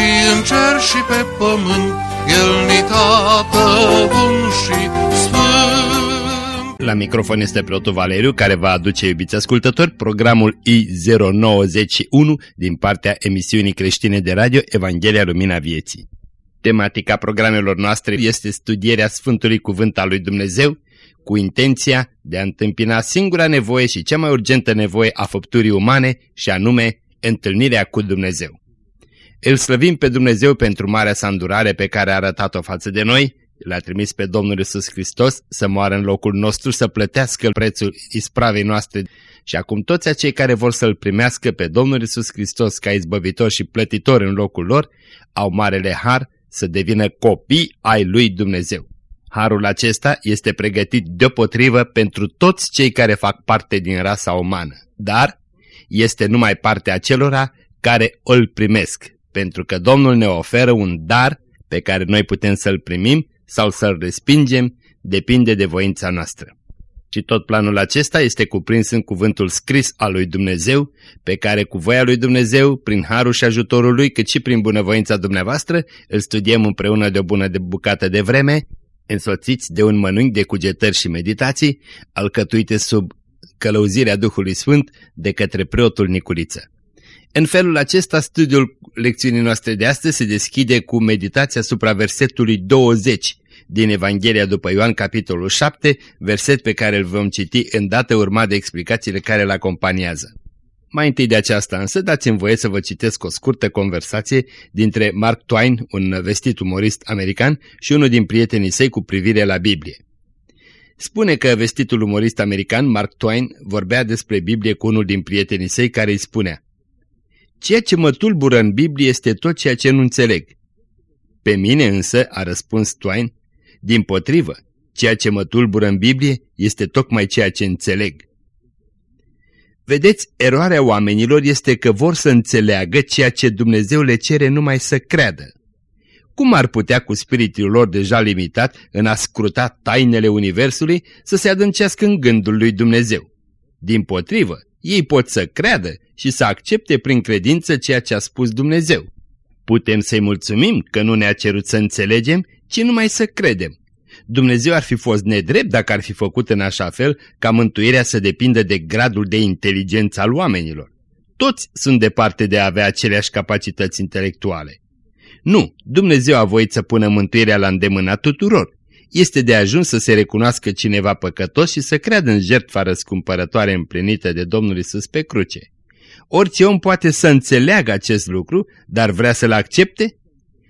și în cer și pe pământ, El ni tată bun și sfânt. La microfon este preotul Valeriu, care va aduce, iubiți ascultători, programul I091 din partea emisiunii creștine de radio Evanghelia Lumina Vieții. Tematica programelor noastre este studierea Sfântului Cuvânt al lui Dumnezeu, cu intenția de a întâmpina singura nevoie și cea mai urgentă nevoie a făpturii umane, și anume întâlnirea cu Dumnezeu. Îl slăvim pe Dumnezeu pentru marea sa îndurare pe care a arătat-o față de noi, l-a trimis pe Domnul Iisus Hristos să moară în locul nostru, să plătească prețul ispravei noastre. Și acum toți acei care vor să-L primească pe Domnul Iisus Hristos ca izbăvitor și plătitor în locul lor, au marele har să devină copii ai lui Dumnezeu. Harul acesta este pregătit deopotrivă pentru toți cei care fac parte din rasa umană, dar este numai partea acelora care îl primesc, pentru că Domnul ne oferă un dar pe care noi putem să-l primim sau să-l respingem, depinde de voința noastră. Și tot planul acesta este cuprins în cuvântul scris al lui Dumnezeu, pe care cu voia lui Dumnezeu, prin harul și ajutorul lui, cât și prin bunăvoința dumneavoastră, îl studiem împreună de o bună de bucată de vreme, însoțiți de un mănânc de cugetări și meditații, alcătuite sub călăuzirea Duhului Sfânt de către preotul Niculiță. În felul acesta, studiul lecțiunii noastre de astăzi se deschide cu meditația asupra versetului 20 din Evanghelia după Ioan, capitolul 7, verset pe care îl vom citi în dată urma de explicațiile care îl acompaniază. Mai întâi de aceasta însă dați-mi voie să vă citesc o scurtă conversație dintre Mark Twain, un vestit umorist american, și unul din prietenii săi cu privire la Biblie. Spune că vestitul umorist american, Mark Twain, vorbea despre Biblie cu unul din prietenii săi care îi spunea Ceea ce mă tulbură în Biblie este tot ceea ce nu înțeleg. Pe mine însă, a răspuns Twain, din potrivă, ceea ce mă tulbură în Biblie este tocmai ceea ce înțeleg. Vedeți, eroarea oamenilor este că vor să înțeleagă ceea ce Dumnezeu le cere numai să creadă. Cum ar putea cu spiritul lor deja limitat în a scruta tainele Universului să se adâncească în gândul lui Dumnezeu? Din potrivă, ei pot să creadă și să accepte prin credință ceea ce a spus Dumnezeu. Putem să-i mulțumim că nu ne-a cerut să înțelegem, ci numai să credem. Dumnezeu ar fi fost nedrept dacă ar fi făcut în așa fel ca mântuirea să depindă de gradul de inteligență al oamenilor. Toți sunt departe de a avea aceleași capacități intelectuale. Nu, Dumnezeu a voit să pună mântuirea la îndemâna tuturor. Este de ajuns să se recunoască cineva păcătos și să creadă în jertfa răscumpărătoare împlinită de Domnul Isus pe cruce. Orice om poate să înțeleagă acest lucru, dar vrea să-l accepte?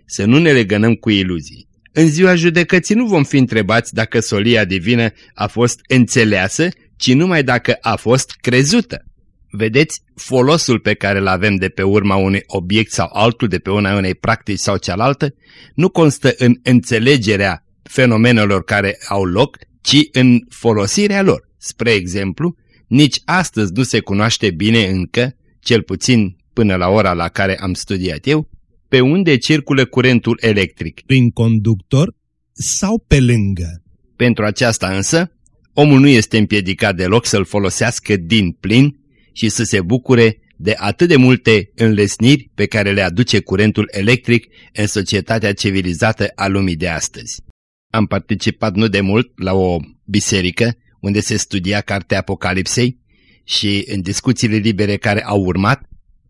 Să nu ne legănăm cu iluzii. În ziua judecății nu vom fi întrebați dacă solia divină a fost înțeleasă, ci numai dacă a fost crezută. Vedeți, folosul pe care îl avem de pe urma unui obiect sau altul, de pe una unei practici sau cealaltă, nu constă în înțelegerea fenomenelor care au loc, ci în folosirea lor. Spre exemplu, nici astăzi nu se cunoaște bine încă, cel puțin până la ora la care am studiat eu, pe unde circulă curentul electric. Prin conductor sau pe lângă. Pentru aceasta însă, omul nu este împiedicat deloc să-l folosească din plin și să se bucure de atât de multe înlesniri pe care le aduce curentul electric în societatea civilizată a lumii de astăzi. Am participat nu de mult la o biserică unde se studia cartea Apocalipsei și în discuțiile libere care au urmat,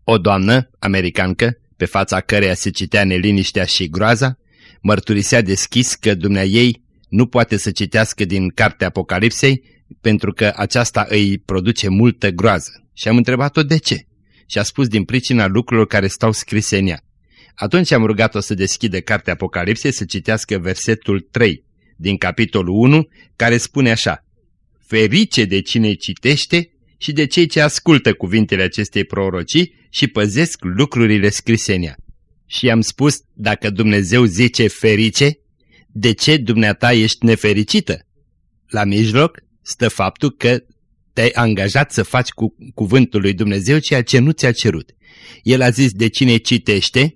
o doamnă americancă pe fața căreia se citea neliniștea și groaza, mărturisea deschis că dumnea ei nu poate să citească din cartea Apocalipsei pentru că aceasta îi produce multă groază. Și am întrebat-o de ce. Și a spus din pricina lucrurilor care stau scrise în ea. Atunci am rugat-o să deschidă cartea Apocalipsei să citească versetul 3 din capitolul 1, care spune așa Ferice de cine citește și de cei ce ascultă cuvintele acestei prorocii și păzesc lucrurile scrise în ea. Și am spus, dacă Dumnezeu zice ferice, de ce dumneata ești nefericită? La mijloc stă faptul că te-ai angajat să faci cu cuvântul lui Dumnezeu ceea ce nu ți-a cerut. El a zis de cine citește,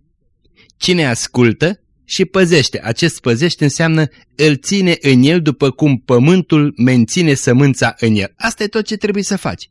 cine ascultă și păzește. Acest păzește înseamnă îl ține în el după cum pământul menține sămânța în el. Asta e tot ce trebuie să faci.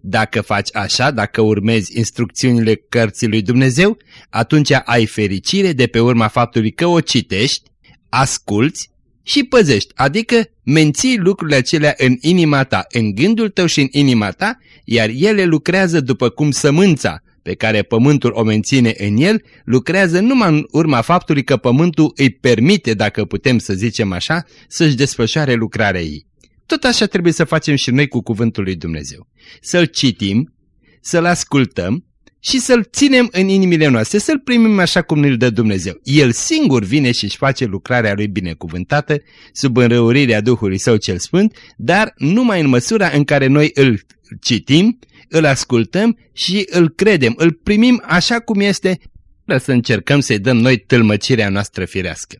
Dacă faci așa, dacă urmezi instrucțiunile cărții lui Dumnezeu, atunci ai fericire de pe urma faptului că o citești, asculți și păzești, adică menții lucrurile acelea în inima ta, în gândul tău și în inima ta, iar ele lucrează după cum sămânța pe care pământul o menține în el, lucrează numai în urma faptului că pământul îi permite, dacă putem să zicem așa, să-și desfășoare lucrarea ei. Tot așa trebuie să facem și noi cu cuvântul lui Dumnezeu. Să-l citim, să-l ascultăm și să-l ținem în inimile noastre, să-l primim așa cum ne-l dă Dumnezeu. El singur vine și își face lucrarea lui binecuvântată, sub înrăurirea Duhului Său cel Sfânt, dar numai în măsura în care noi îl citim, îl ascultăm și îl credem, îl primim așa cum este, fără să încercăm să-i dăm noi tâlmăcirea noastră firească.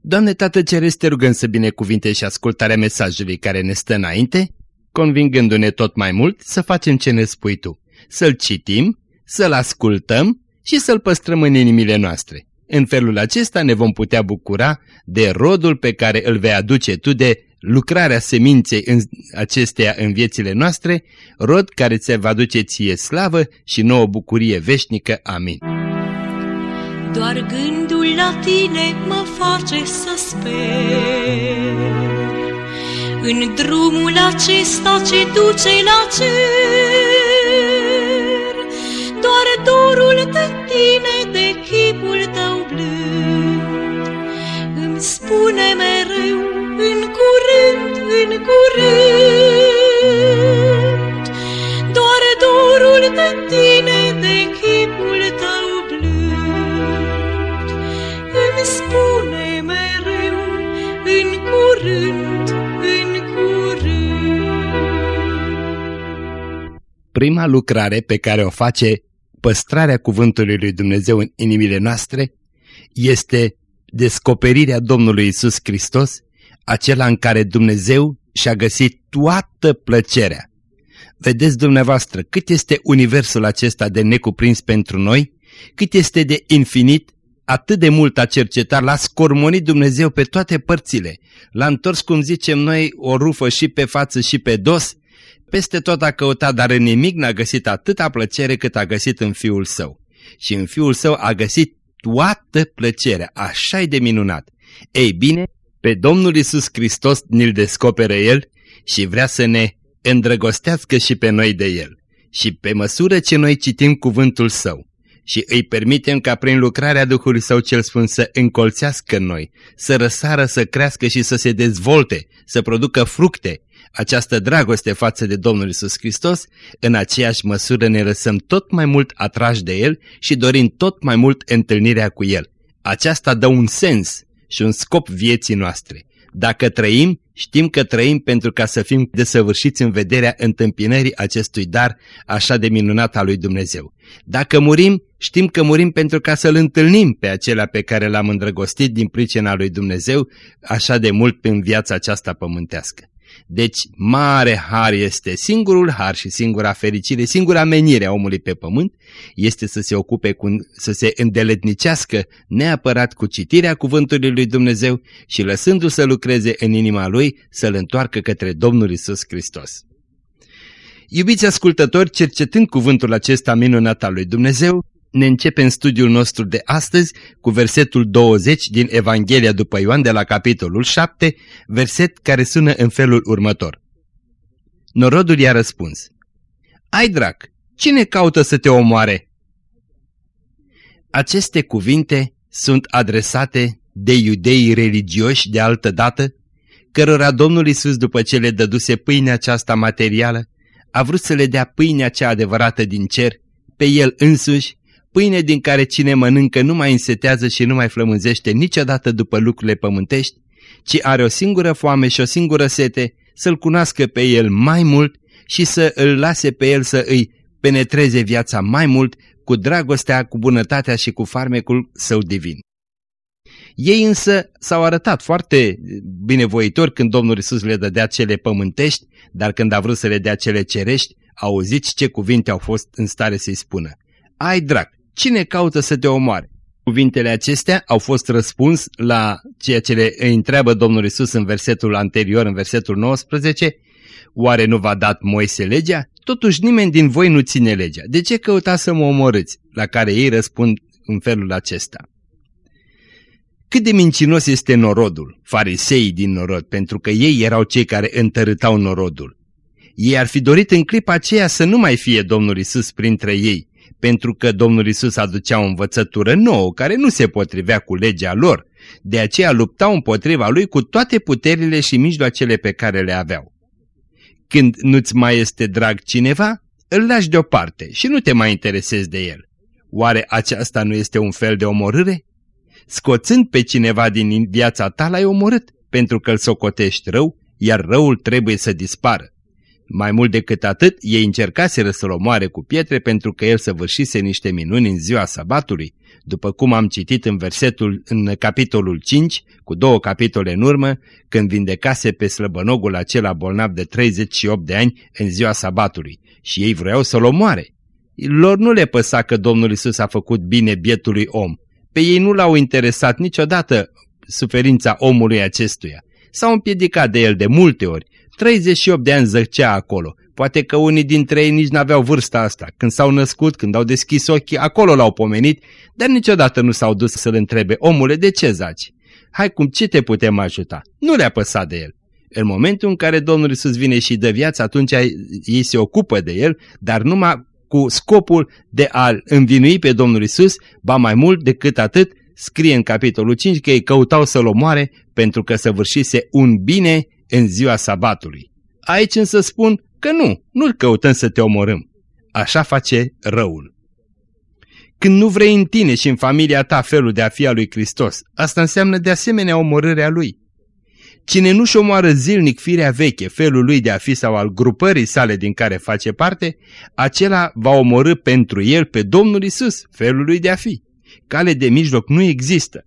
Doamne Tată Ceresc, te rugăm să binecuvinte și ascultarea mesajului care ne stă înainte, convingându-ne tot mai mult să facem ce ne spui Tu, să-l citim, să-l ascultăm și să-l păstrăm în inimile noastre. În felul acesta ne vom putea bucura de rodul pe care îl vei aduce Tu de lucrarea seminței în acesteia în viețile noastre, rod care ți va duce ție slavă și nouă bucurie veșnică. Amin. Doar gândul la tine mă face să sper În drumul acesta ce duce la cer Doar dorul de tine, de chipul tău blând Îmi spune mereu în curând, în curând Doar dorul de tine, de chipul tău spune mereu în curând, în curând. Prima lucrare pe care o face păstrarea cuvântului lui Dumnezeu în inimile noastre este descoperirea Domnului Isus Hristos, acela în care Dumnezeu și-a găsit toată plăcerea. Vedeți dumneavoastră cât este universul acesta de necuprins pentru noi, cât este de infinit atât de mult a cercetat, l-a scormonit Dumnezeu pe toate părțile, l-a întors, cum zicem noi, o rufă și pe față și pe dos, peste tot a căutat, dar în nimic n-a găsit atâta plăcere cât a găsit în Fiul Său. Și în Fiul Său a găsit toată plăcerea, așa de minunat. Ei bine, pe Domnul Isus Hristos ne-l descoperă El și vrea să ne îndrăgostească și pe noi de El. Și pe măsură ce noi citim cuvântul Său, și îi permitem ca prin lucrarea Duhului Său cel Sfânt să încolțească în noi, să răsară, să crească și să se dezvolte, să producă fructe, această dragoste față de Domnul Isus Hristos, în aceeași măsură ne lăsăm tot mai mult atrași de El și dorim tot mai mult întâlnirea cu El. Aceasta dă un sens și un scop vieții noastre. Dacă trăim, știm că trăim pentru ca să fim desăvârșiți în vederea întâmpinării acestui dar așa de minunat al lui Dumnezeu. Dacă murim, știm că murim pentru ca să-L întâlnim pe acela pe care l-am îndrăgostit din pricina lui Dumnezeu așa de mult în viața aceasta pământească. Deci, mare har este singurul har și singura fericire, singura menire a omului pe pământ, este să se ocupe cu, să se îndeletnicească neapărat cu citirea cuvântului lui Dumnezeu și lăsându-l să lucreze în inima lui, să-l întoarcă către Domnul Isus Hristos. Iubiți ascultători, cercetând cuvântul acesta minunat al lui Dumnezeu, ne începem studiul nostru de astăzi cu versetul 20 din Evanghelia după Ioan de la capitolul 7, verset care sună în felul următor. Norodul i-a răspuns, Ai drac, cine caută să te omoare? Aceste cuvinte sunt adresate de iudeii religioși de altă dată, cărora Domnul Isus după ce le dăduse pâinea aceasta materială, a vrut să le dea pâinea cea adevărată din cer, pe el însuși pâine din care cine mănâncă nu mai însetează și nu mai flămânzește niciodată după lucrurile pământești, ci are o singură foame și o singură sete, să-L cunoască pe El mai mult și să îl lase pe El să îi penetreze viața mai mult cu dragostea, cu bunătatea și cu farmecul său divin. Ei însă s-au arătat foarte binevoitori când Domnul Isus le dădea cele pământești, dar când a vrut să le dea cele cerești, auziți ce cuvinte au fost în stare să-i spună. Ai drag, cine caută să te omoare? Cuvintele acestea au fost răspuns la ceea ce le întreabă Domnul Isus în versetul anterior, în versetul 19, Oare nu v-a dat Moise legea? Totuși nimeni din voi nu ține legea. De ce căuta să mă omorâți? La care ei răspund în felul acesta. Cât de mincinos este norodul, fariseii din norod, pentru că ei erau cei care întărâtau norodul. Ei ar fi dorit în clipa aceea să nu mai fie Domnul Isus printre ei, pentru că Domnul Isus aducea o învățătură nouă care nu se potrivea cu legea lor, de aceea luptau împotriva lui cu toate puterile și mijloacele pe care le aveau. Când nu-ți mai este drag cineva, îl lași deoparte și nu te mai interesezi de el. Oare aceasta nu este un fel de omorâre? Scoțând pe cineva din viața ta l-ai omorât, pentru că îl socotești rău, iar răul trebuie să dispară. Mai mult decât atât, ei încercaseră să-l omoare cu pietre pentru că el săvârșise niște minuni în ziua sabatului, după cum am citit în versetul în capitolul 5, cu două capitole în urmă, când vindecase pe slăbănogul acela bolnav de 38 de ani în ziua sabatului și ei vreau să-l omoare. Lor nu le păsa că Domnul Isus a făcut bine bietului om. Pe ei nu l-au interesat niciodată suferința omului acestuia. S-au împiedicat de el de multe ori 38 de ani zăcea acolo. Poate că unii dintre ei nici n-aveau vârsta asta. Când s-au născut, când au deschis ochii, acolo l-au pomenit, dar niciodată nu s-au dus să-l întrebe, omule, de ce zaci? Hai cum, ce te putem ajuta? Nu le-a păsat de el. În momentul în care Domnul Iisus vine și dă viață, atunci ei se ocupă de el, dar numai cu scopul de a învinui pe Domnul Isus, ba mai mult decât atât, scrie în capitolul 5 că ei căutau să-l omoare pentru că săvârșise un bine în ziua sabatului. Aici însă spun că nu, nu-l căutăm să te omorâm. Așa face răul. Când nu vrei în tine și în familia ta felul de a fi al lui Hristos, asta înseamnă de asemenea omorârea lui. Cine nu-și omoară zilnic firea veche, felul lui de a fi sau al grupării sale din care face parte, acela va omorâ pentru el pe Domnul Isus, felul lui de a fi. Cale de mijloc nu există.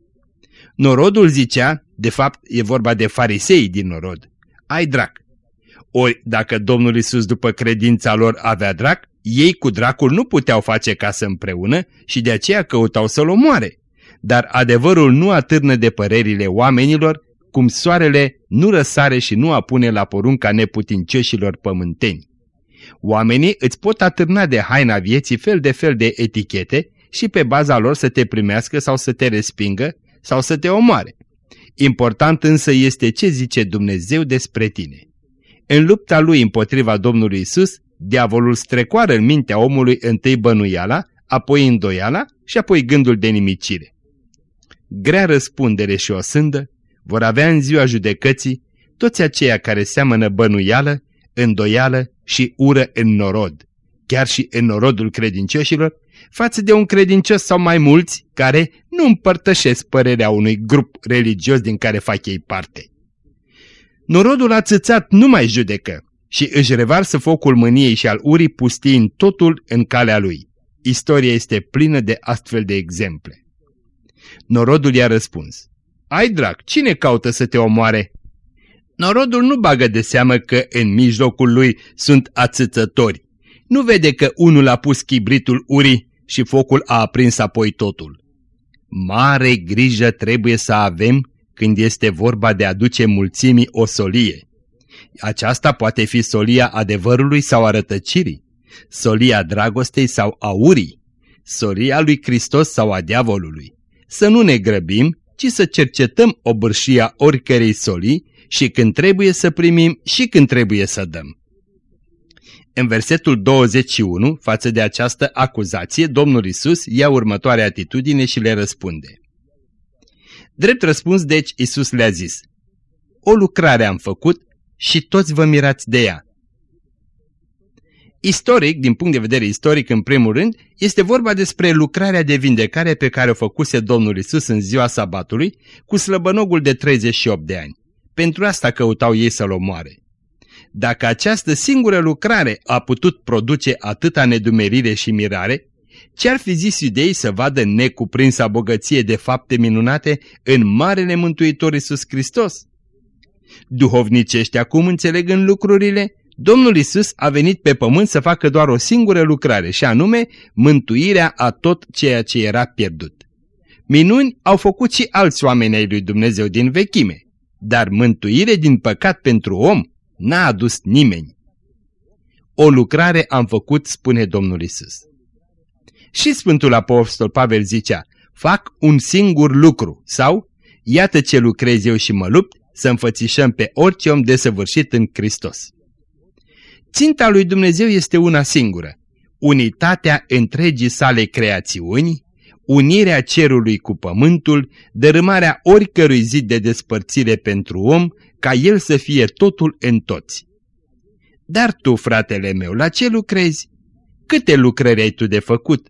Norodul zicea, de fapt e vorba de farisei din norod, ai drac. Ori dacă Domnul Isus după credința lor avea drac, ei cu dracul nu puteau face casă împreună și de aceea căutau să-l omoare. Dar adevărul nu atârnă de părerile oamenilor, cum soarele nu răsare și nu apune la porunca neputincioșilor pământeni. Oamenii îți pot atârna de haina vieții fel de fel de etichete și pe baza lor să te primească sau să te respingă sau să te omoare. Important însă este ce zice Dumnezeu despre tine. În lupta lui împotriva Domnului Isus, diavolul strecoară în mintea omului întâi bănuiala, apoi îndoiala și apoi gândul de nimicire. Grea răspundere și o sândă vor avea în ziua judecății toți aceia care seamănă bănuială, îndoială și ură în norod, chiar și în norodul credincioșilor, față de un credincios sau mai mulți care nu împărtășesc părerea unui grup religios din care fac ei parte. Norodul ațățat nu mai judecă și își revarsă focul mâniei și al urii pustiind totul în calea lui. Istoria este plină de astfel de exemple. Norodul i-a răspuns, Ai drag, cine caută să te omoare? Norodul nu bagă de seamă că în mijlocul lui sunt ațățători. Nu vede că unul a pus chibritul urii și focul a aprins apoi totul. Mare grijă trebuie să avem când este vorba de a duce mulțimii o solie. Aceasta poate fi solia adevărului sau a rătăcirii, solia dragostei sau a urii, solia lui Hristos sau a diavolului. Să nu ne grăbim, ci să cercetăm obârșia oricărei solii și când trebuie să primim și când trebuie să dăm. În versetul 21, față de această acuzație, Domnul Isus ia următoarea atitudine și le răspunde. Drept răspuns, deci, Isus le-a zis, O lucrare am făcut și toți vă mirați de ea. Istoric, din punct de vedere istoric, în primul rând, este vorba despre lucrarea de vindecare pe care o făcuse Domnul Isus în ziua sabatului cu slăbănogul de 38 de ani. Pentru asta căutau ei să-l omoare. Dacă această singură lucrare a putut produce atâta nedumerire și mirare, Ce-ar fi zis iudeii să vadă necuprinsa bogăție de fapte minunate în Marele Mântuitor Iisus Hristos? Duhovnicești acum înțelegând lucrurile, Domnul Isus a venit pe pământ să facă doar o singură lucrare și anume mântuirea a tot ceea ce era pierdut. Minuni au făcut și alți oameni ai lui Dumnezeu din vechime, dar mântuire din păcat pentru om n-a adus nimeni. O lucrare am făcut, spune Domnul Isus. Și Sfântul Apostol Pavel zicea, fac un singur lucru sau, iată ce lucrez eu și mă lupt, să înfățișăm pe orice om desăvârșit în Hristos. Ținta lui Dumnezeu este una singură, unitatea întregii sale creațiuni, unirea cerului cu pământul, dărâmarea oricărui zid de despărțire pentru om, ca el să fie totul în toți. Dar tu, fratele meu, la ce lucrezi? Câte lucrări ai tu de făcut?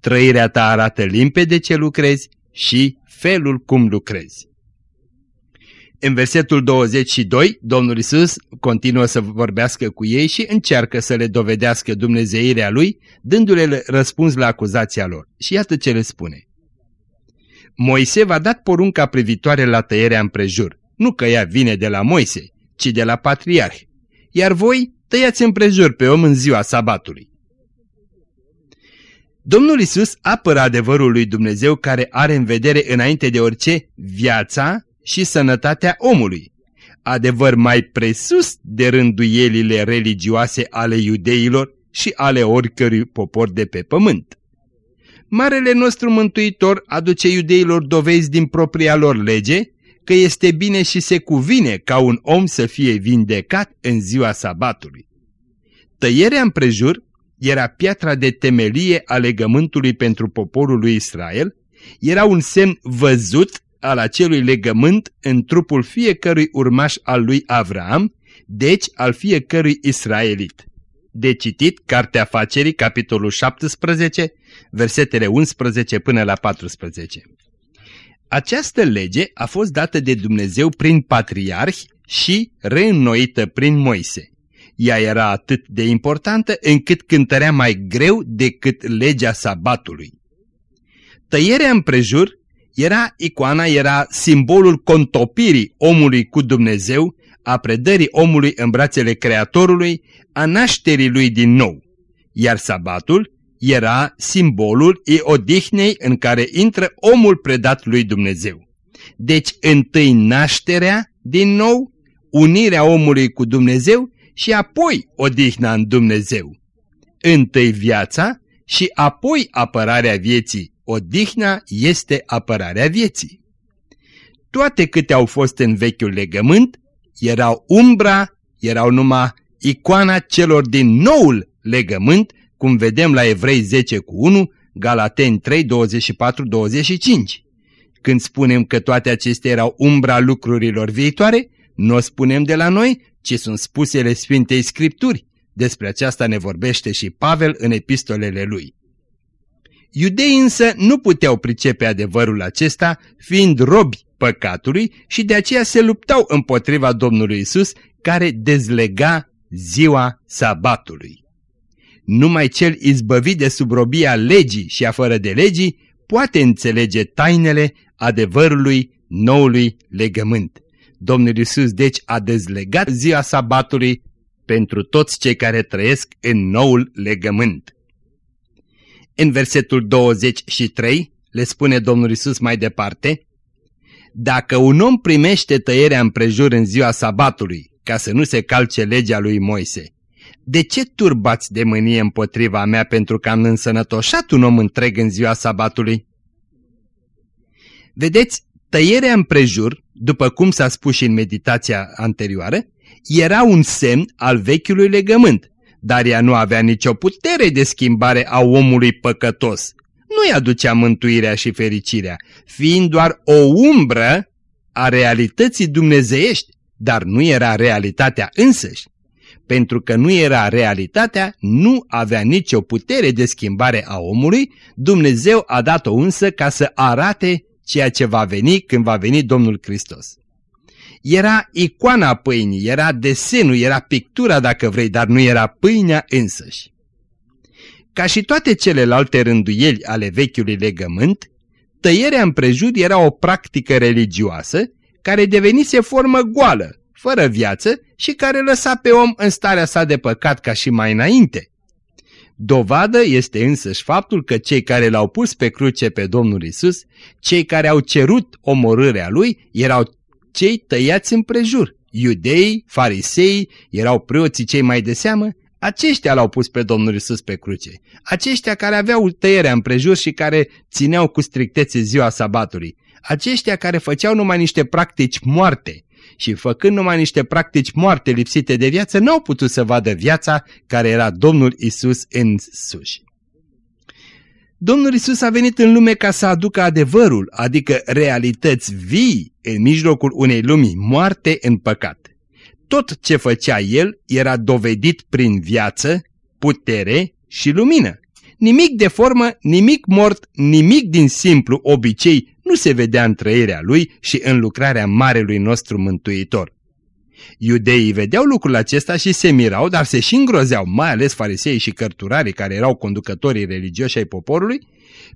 Trăirea ta arată limpede ce lucrezi și felul cum lucrezi. În versetul 22, Domnul Isus continuă să vorbească cu ei și încearcă să le dovedească dumnezeirea Lui, dându-le răspuns la acuzația lor. Și iată ce le spune. Moise v-a dat porunca privitoare la tăierea împrejur. Nu că ea vine de la Moise, ci de la patriarh. Iar voi tăiați împrejur pe om în ziua sabatului. Domnul Isus apără adevărul lui Dumnezeu care are în vedere înainte de orice viața și sănătatea omului, adevăr mai presus de rânduielile religioase ale iudeilor și ale oricărui popor de pe pământ. Marele nostru mântuitor aduce iudeilor dovezi din propria lor lege că este bine și se cuvine ca un om să fie vindecat în ziua sabatului. Tăierea împrejur era piatra de temelie a legământului pentru poporul lui Israel, era un semn văzut al acelui legământ în trupul fiecărui urmaș al lui Avram, deci al fiecărui israelit. De citit Cartea Facerii, capitolul 17, versetele 11 până la 14. Această lege a fost dată de Dumnezeu prin patriarhi și reînnoită prin Moise. Ea era atât de importantă încât cântărea mai greu decât legea sabatului. Tăierea împrejur era icoana, era simbolul contopirii omului cu Dumnezeu, a predării omului în brațele Creatorului, a nașterii lui din nou. Iar sabatul era simbolul odihnei în care intră omul predat lui Dumnezeu. Deci întâi nașterea din nou, unirea omului cu Dumnezeu și apoi odihna în Dumnezeu. Întâi viața și apoi apărarea vieții odihna este apărarea vieții. Toate câte au fost în vechiul legământ erau umbra, erau numai icoana celor din noul legământ, cum vedem la Evrei 10 cu 1, Galateni 3, 24, 25. Când spunem că toate acestea erau umbra lucrurilor viitoare, nu o spunem de la noi, ci sunt spusele Sfintei Scripturi. Despre aceasta ne vorbește și Pavel în epistolele lui. Iudeii însă nu puteau pricepe adevărul acesta, fiind robi păcatului și de aceea se luptau împotriva Domnului Isus, care dezlega ziua sabatului. Numai cel izbăvit de subrobia legii și a fără de legii poate înțelege tainele adevărului noului legământ. Domnul Isus deci a dezlegat ziua sabatului pentru toți cei care trăiesc în noul legământ. În versetul 23 le spune Domnul Isus mai departe, Dacă un om primește tăierea împrejur în ziua sabatului, ca să nu se calce legea lui Moise, de ce turbați de mânie împotriva mea pentru că am însănătoșat un om întreg în ziua sabatului? Vedeți, tăierea împrejur, după cum s-a spus și în meditația anterioară, era un semn al vechiului legământ, dar ea nu avea nicio putere de schimbare a omului păcătos. Nu-i aducea mântuirea și fericirea, fiind doar o umbră a realității dumnezeiești, dar nu era realitatea însăși. Pentru că nu era realitatea, nu avea nicio putere de schimbare a omului, Dumnezeu a dat-o însă ca să arate ceea ce va veni când va veni Domnul Hristos era icoana pâinii, era desenul, era pictura dacă vrei, dar nu era pâinea însăși. Ca și toate celelalte rânduieli ale vechiului legământ, tăierea împrejur era o practică religioasă care devenise formă goală, fără viață și care lăsa pe om în starea sa de păcat ca și mai înainte. Dovadă este însăși faptul că cei care l-au pus pe cruce pe Domnul Isus, cei care au cerut omorârea lui, erau cei tăiați împrejur. Iudeii, farisei, erau preoții cei mai de seamă, aceștia l-au pus pe Domnul Isus pe cruce. Aceștia care aveau tăierea împrejur și care țineau cu strictețe ziua sabatului. Aceștia care făceau numai niște practici moarte și făcând numai niște practici moarte lipsite de viață, n-au putut să vadă viața care era Domnul Isus însuși. Domnul Isus a venit în lume ca să aducă adevărul, adică realități vii în mijlocul unei lumii moarte în păcat. Tot ce făcea El era dovedit prin viață, putere și lumină. Nimic de formă, nimic mort, nimic din simplu obicei nu se vedea în trăirea Lui și în lucrarea Marelui nostru Mântuitor. Iudeii vedeau lucrul acesta și se mirau, dar se și îngrozeau, mai ales fariseii și cărturarii care erau conducătorii religioși ai poporului,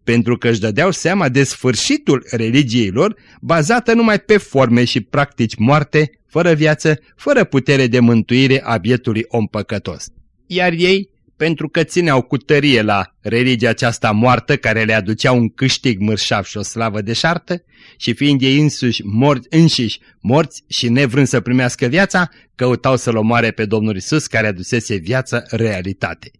pentru că își dădeau seama de sfârșitul religiei lor, bazată numai pe forme și practici moarte, fără viață, fără putere de mântuire a bietului om păcătos. Iar ei pentru că țineau cu tărie la religia aceasta moartă care le aducea un câștig mărșav și o slavă deșartă și fiind ei însuși morți, înșiși morți și nevrând să primească viața, căutau să-L omoare pe Domnul Isus care adusese viață realitate.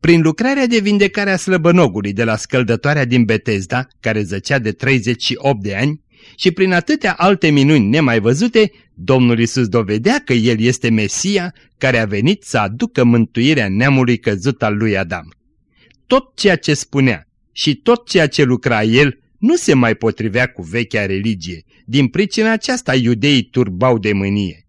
Prin lucrarea de vindecare a slăbănogului de la scăldătoarea din Betesda, care zăcea de 38 de ani, și prin atâtea alte minuni nemai văzute, Domnul Isus dovedea că El este Mesia care a venit să aducă mântuirea neamului căzut al lui Adam. Tot ceea ce spunea și tot ceea ce lucra El nu se mai potrivea cu vechea religie. Din pricina aceasta iudeii turbau de mânie.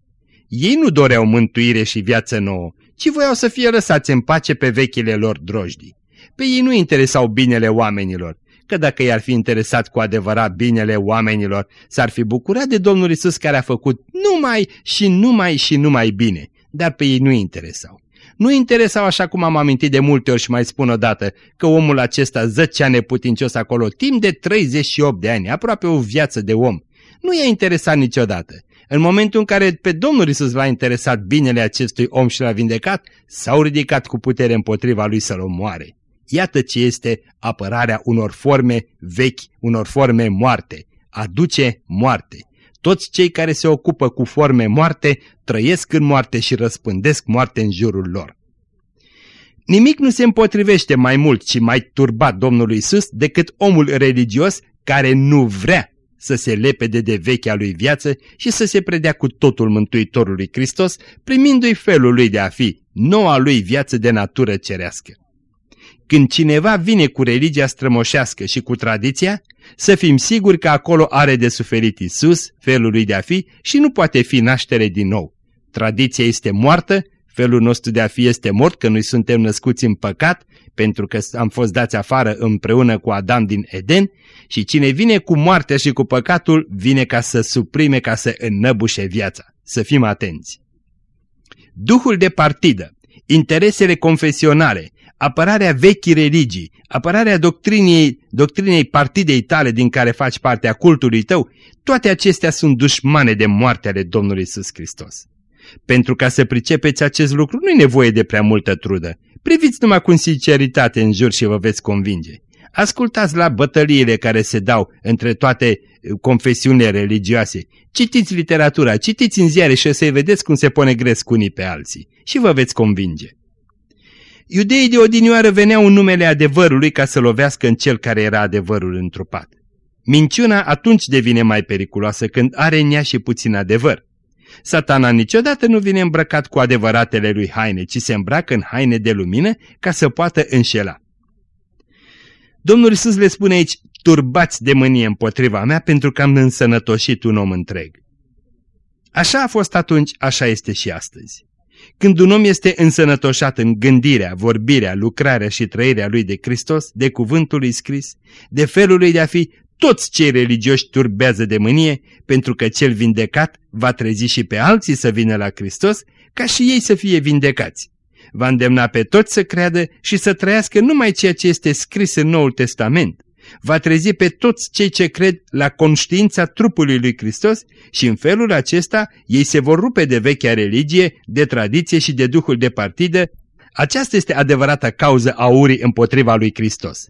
Ei nu doreau mântuire și viață nouă, ci voiau să fie lăsați în pace pe vechile lor drojdii. Pe ei nu interesau binele oamenilor, că dacă i-ar fi interesat cu adevărat binele oamenilor, s-ar fi bucurat de Domnul Isus care a făcut numai și numai și numai bine, dar pe ei nu interesau. Nu interesau așa cum am amintit de multe ori și mai spun odată că omul acesta zăcea neputincios acolo timp de 38 de ani, aproape o viață de om. Nu i-a interesat niciodată. În momentul în care pe Domnul Isus l-a interesat binele acestui om și l-a vindecat, s-au ridicat cu putere împotriva lui să-l omoare. Iată ce este apărarea unor forme vechi, unor forme moarte. Aduce moarte. Toți cei care se ocupă cu forme moarte trăiesc în moarte și răspândesc moarte în jurul lor. Nimic nu se împotrivește mai mult și mai turbat Domnului Isus decât omul religios care nu vrea să se lepede de vechea lui viață și să se predea cu totul Mântuitorului Hristos, primindu-i felul lui de a fi, noua lui viață de natură cerească. Când cineva vine cu religia strămoșească și cu tradiția, să fim siguri că acolo are de suferit Isus, felul lui de a fi, și nu poate fi naștere din nou. Tradiția este moartă, felul nostru de a fi este mort, că noi suntem născuți în păcat, pentru că am fost dați afară împreună cu Adam din Eden, și cine vine cu moartea și cu păcatul, vine ca să suprime, ca să înnăbușe viața. Să fim atenți. Duhul de partidă, interesele confesionale, apărarea vechii religii, apărarea doctrinei, doctrinei partidei tale din care faci parte a cultului tău, toate acestea sunt dușmane de moarte ale Domnului Isus Hristos. Pentru ca să pricepeți acest lucru nu e nevoie de prea multă trudă. Priviți numai cu sinceritate în jur și vă veți convinge. Ascultați la bătăliile care se dau între toate uh, confesiunile religioase. Citiți literatura, citiți în ziare și o să vedeți cum se pune gresc unii pe alții. Și vă veți convinge. Iudeii de odinioară veneau în numele adevărului ca să lovească în cel care era adevărul întrupat. Minciuna atunci devine mai periculoasă când are în ea și puțin adevăr. Satana niciodată nu vine îmbrăcat cu adevăratele lui haine, ci se îmbracă în haine de lumină ca să poată înșela. Domnul Iisus le spune aici, turbați de mânie împotriva mea pentru că am însănătoșit un om întreg. Așa a fost atunci, așa este și astăzi. Când un om este însănătoșat în gândirea, vorbirea, lucrarea și trăirea lui de Hristos, de cuvântul lui scris, de felul lui de a fi, toți cei religioși turbează de mânie, pentru că cel vindecat va trezi și pe alții să vină la Hristos, ca și ei să fie vindecați. Va îndemna pe toți să creadă și să trăiască numai ceea ce este scris în Noul Testament. Va trezi pe toți cei ce cred la conștiința trupului lui Hristos și în felul acesta ei se vor rupe de vechea religie, de tradiție și de duhul de partidă. Aceasta este adevărata cauză a urii împotriva lui Hristos.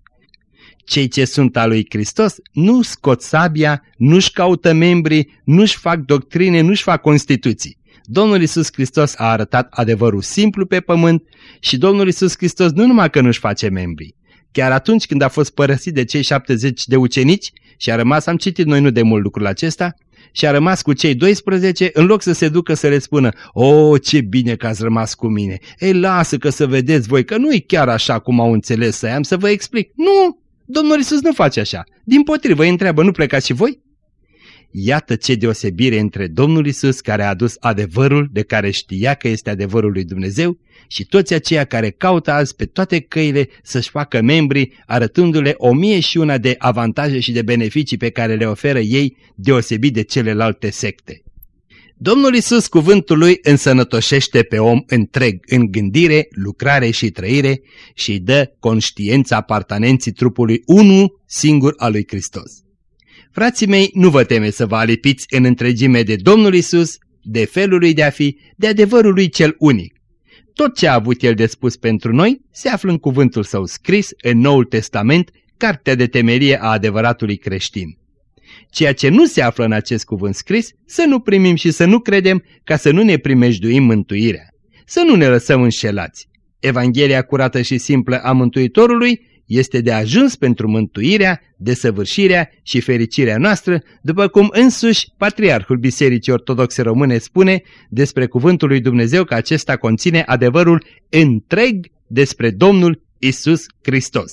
Cei ce sunt al lui Hristos nu scot sabia, nu-și caută membrii, nu-și fac doctrine, nu-și fac constituții. Domnul Isus Hristos a arătat adevărul simplu pe pământ și Domnul Isus Hristos nu numai că nu-și face membrii. Chiar atunci când a fost părăsit de cei 70 de ucenici și a rămas, am citit noi nu de mult lucrul acesta, și a rămas cu cei 12, în loc să se ducă să le spună, O, ce bine că ați rămas cu mine! Ei, lasă că să vedeți voi că nu e chiar așa cum au înțeles să am să vă explic. Nu! Domnul Isus nu face așa. Din potrivă, îi întreabă, nu plecați și voi? Iată ce deosebire între Domnul Isus care a adus adevărul de care știa că este adevărul lui Dumnezeu și toți aceia care caută azi pe toate căile să-și facă membri, arătându-le o mie și una de avantaje și de beneficii pe care le oferă ei deosebit de celelalte secte. Domnul Isus, cuvântul lui, însănătoșește pe om întreg în gândire, lucrare și trăire și îi dă conștiența apartanenții trupului unu singur al lui Hristos. Frații mei, nu vă teme să vă alipiți în întregime de Domnul Isus, de felul lui de a fi, de adevărul lui cel unic. Tot ce a avut el de spus pentru noi se află în cuvântul său scris în Noul Testament, cartea de temerie a adevăratului creștin. Ceea ce nu se află în acest cuvânt scris, să nu primim și să nu credem ca să nu ne primejduim mântuirea. Să nu ne lăsăm înșelați. Evanghelia curată și simplă a Mântuitorului este de ajuns pentru mântuirea, desăvârșirea și fericirea noastră, după cum însuși Patriarhul Bisericii Ortodoxe Române spune despre cuvântul lui Dumnezeu că acesta conține adevărul întreg despre Domnul Isus Hristos.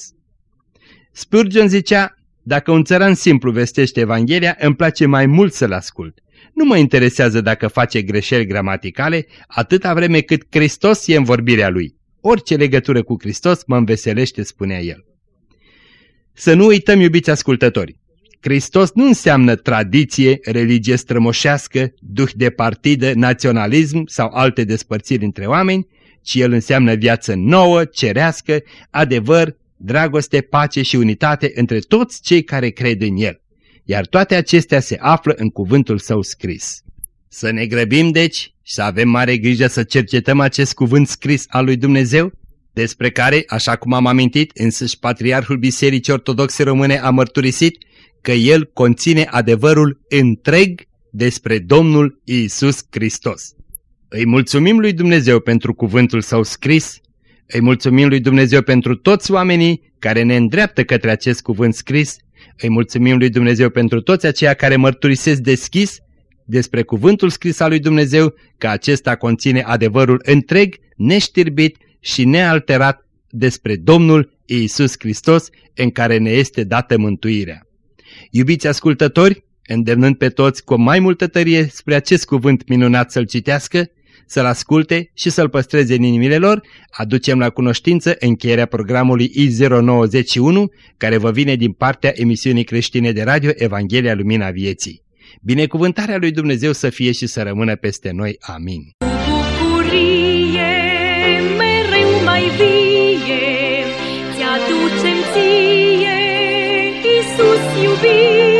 Spurgeon zicea, dacă un țăran simplu vestește Evanghelia, îmi place mai mult să-l ascult. Nu mă interesează dacă face greșeli gramaticale, atâta vreme cât Hristos e în vorbirea lui. Orice legătură cu Hristos mă înveselește, spunea el. Să nu uităm, iubiți ascultători, Hristos nu înseamnă tradiție, religie strămoșească, duh de partidă, naționalism sau alte despărțiri între oameni, ci El înseamnă viață nouă, cerească, adevăr, dragoste, pace și unitate între toți cei care cred în El. Iar toate acestea se află în cuvântul său scris. Să ne grăbim, deci, și să avem mare grijă să cercetăm acest cuvânt scris al lui Dumnezeu, despre care, așa cum am amintit, însăși Patriarhul Bisericii Ortodoxe Române a mărturisit că el conține adevărul întreg despre Domnul Iisus Hristos. Îi mulțumim lui Dumnezeu pentru cuvântul său scris, îi mulțumim lui Dumnezeu pentru toți oamenii care ne îndreaptă către acest cuvânt scris, îi mulțumim lui Dumnezeu pentru toți aceia care mărturisesc deschis despre cuvântul scris al lui Dumnezeu, că acesta conține adevărul întreg, neștirbit și nealterat despre Domnul Iisus Hristos în care ne este dată mântuirea. Iubiți ascultători, îndemnând pe toți cu mai multă tărie spre acest cuvânt minunat să-l citească, să-l asculte și să-l păstreze în inimile lor, aducem la cunoștință încheierea programului I091, care vă vine din partea emisiunii creștine de radio Evanghelia Lumina Vieții. Binecuvântarea lui Dumnezeu să fie și să rămână peste noi. Amin. bucurie mereu mai vie Ți-aducem ție, Iisus iubit